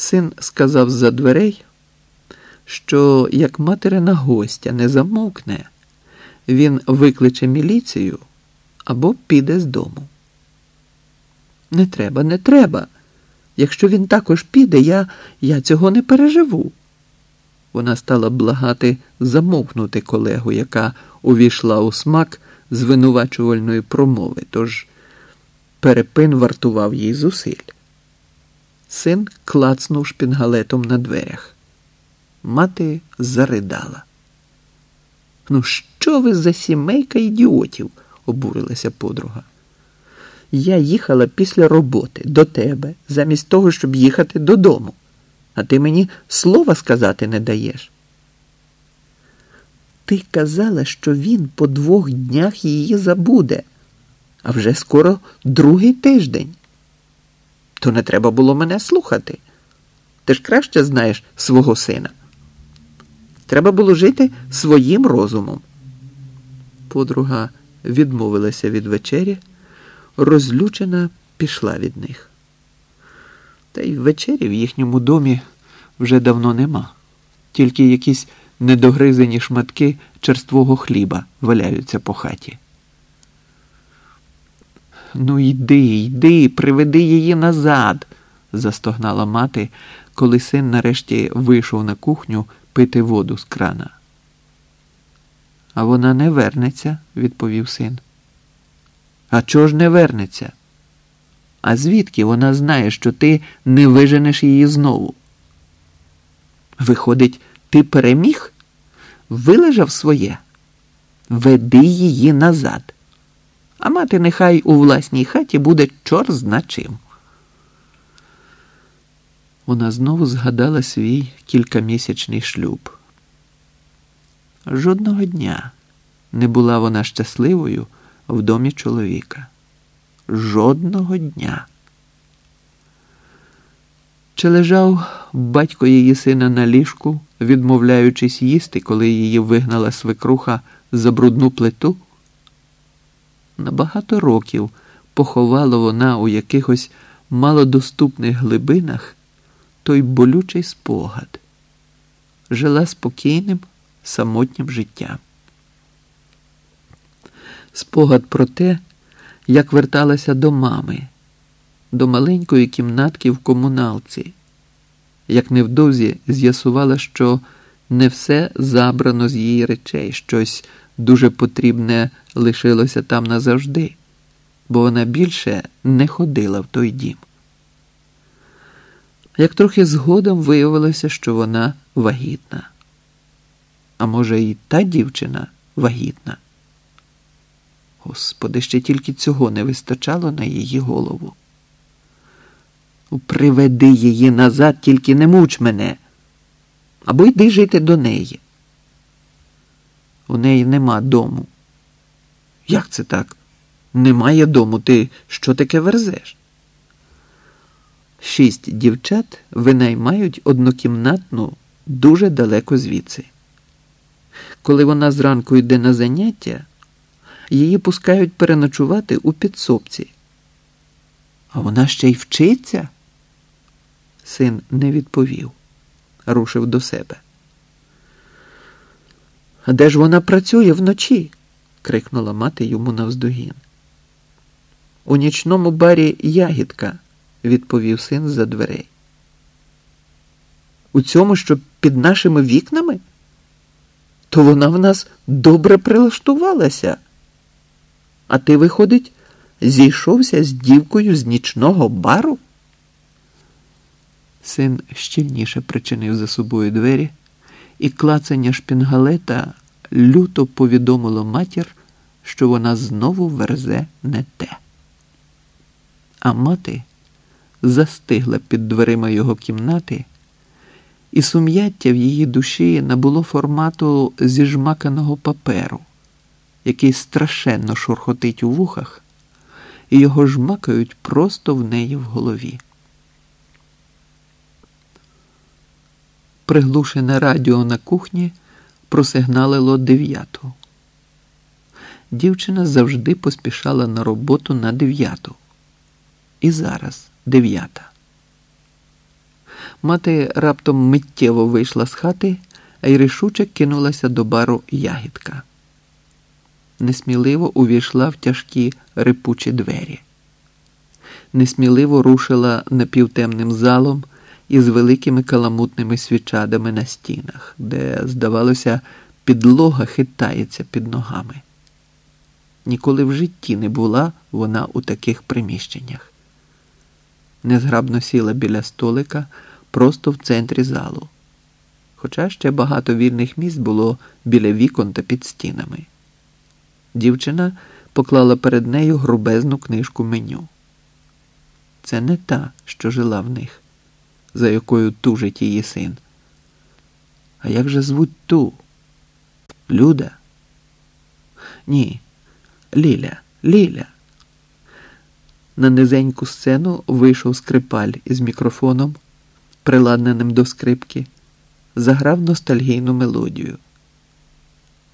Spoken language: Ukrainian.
Син сказав з-за дверей, що як материна гостя не замовкне, він викличе міліцію або піде з дому. Не треба, не треба. Якщо він також піде, я, я цього не переживу. Вона стала благати замовкнути колегу, яка увійшла у смак звинувачувальної промови, тож перепин вартував їй зусиль. Син клацнув шпінгалетом на дверях. Мати заридала. Ну, що ви за сімейка ідіотів? обурилася подруга. Я їхала після роботи до тебе, замість того, щоб їхати додому, а ти мені слова сказати не даєш. Ти казала, що він по двох днях її забуде, а вже скоро другий тиждень. То не треба було мене слухати. Ти ж краще знаєш свого сина. Треба було жити своїм розумом. Подруга відмовилася від вечері, розлючена пішла від них. Та й вечері в їхньому домі вже давно нема, тільки якісь недогризані шматки черствого хліба валяються по хаті. Ну, йди, йди, приведи її назад, застогнала мати, коли син нарешті вийшов на кухню пити воду з крана. А вона не вернеться, відповів син. А чого ж не вернеться? А звідки вона знає, що ти не виженеш її знову? Виходить, ти переміг? Вилежав своє? Веди її назад. А мати нехай у власній хаті буде чор зна чим. Вона знову згадала свій кількамісячний шлюб. Жодного дня не була вона щасливою в домі чоловіка. Жодного дня. Чи лежав батько її сина на ліжку, відмовляючись їсти, коли її вигнала свекруха за брудну плиту? На багато років поховала вона у якихось малодоступних глибинах той болючий спогад, жила спокійним, самотнім життям. Спогад про те, як верталася до мами, до маленької кімнатки в комуналці, як невдовзі з'ясувала, що не все забрано з її речей, щось дуже потрібне лишилося там назавжди, бо вона більше не ходила в той дім. Як трохи згодом виявилося, що вона вагітна. А може, і та дівчина вагітна. Господи, ще тільки цього не вистачало на її голову. Приведи її назад, тільки не муч мене, або йди жити до неї. У неї нема дому. Як це так? Немає дому, ти що таке верзеш? Шість дівчат винаймають однокімнатну дуже далеко звідси. Коли вона зранку йде на заняття, її пускають переночувати у підсобці. А вона ще й вчиться? Син не відповів, рушив до себе. А де ж вона працює вночі? крикнула мати йому навздогін. У нічному барі ягідка, відповів син за дверей. У цьому, що під нашими вікнами? То вона в нас добре прилаштувалася. А ти, виходить, зійшовся з дівкою з нічного бару? Син щільніше причинив за собою двері, і клацання шпінгалета люто повідомило матір, що вона знову верзе не те. А мати застигла під дверима його кімнати, і сум'яття в її душі набуло формату зіжмаканого паперу, який страшенно шурхотить у вухах, і його жмакають просто в неї в голові. Приглушене радіо на кухні просигналило дев'яту. Дівчина завжди поспішала на роботу на дев'яту. І зараз дев'ята. Мати раптом миттєво вийшла з хати, а й рішуче кинулася до бару ягідка. Несміливо увійшла в тяжкі рипучі двері. Несміливо рушила напівтемним залом із великими каламутними свічадами на стінах, де, здавалося, підлога хитається під ногами. Ніколи в житті не була вона у таких приміщеннях. Незграбно сіла біля столика просто в центрі залу, хоча ще багато вільних місць було біля вікон та під стінами. Дівчина поклала перед нею грубезну книжку меню. Це не та, що жила в них, за якою тужить її син. А як же звуть ту? Люда? Ні, Ліля, Ліля. На низеньку сцену вийшов скрипаль із мікрофоном, приладненим до скрипки, заграв ностальгійну мелодію.